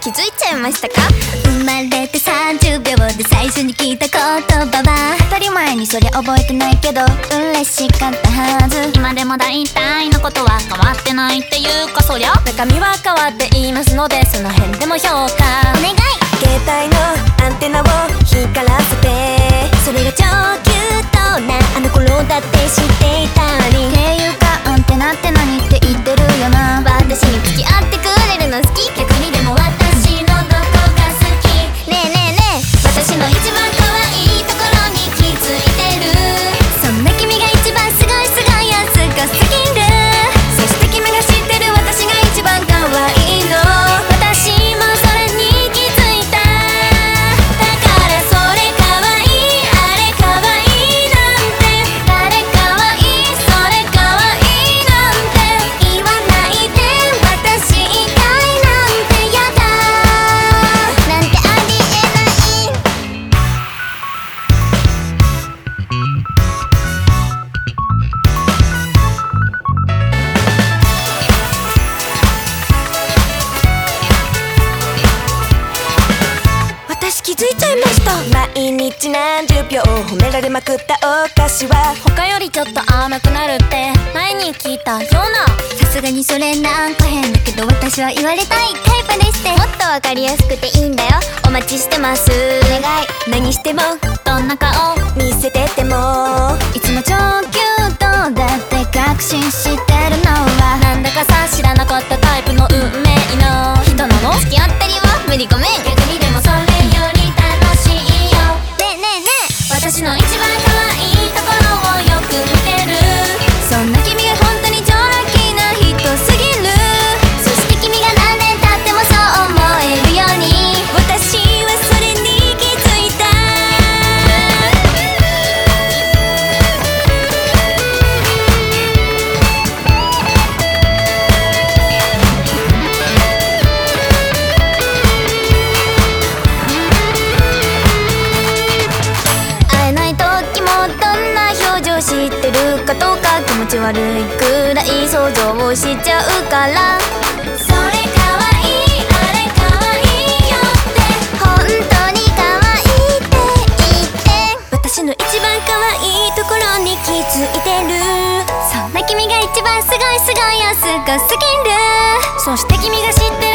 気づいちゃいましたか？生まれて30秒で最初に聞いた言葉は？当たり前にそりゃ覚えてないけど嬉しかったはず。今でも大体のことは変わってないっていうかそりゃ。中身は変わっていますのでその辺でも評価。お願い。携帯のアンテナを光らせて。それが超私気づいちゃいました。毎日何十秒褒められまくったお菓子は。他よりちょっと甘くなるって前に聞いたような。さすがにそれなんか変だけど私は言われたいタイプですって。もっとわかりやすくていいんだよ。お待ちしてます。お願い。何してもどんな顔見せてっても。いつも超キュートだって確信してち悪いくらい想像しちゃうから。それかわいいあれ可愛いよって。本当に可愛いって言って。私の一番可愛いところに気づいてる。そんな君が一番すごいすごいよすごすぎる。そして君が知って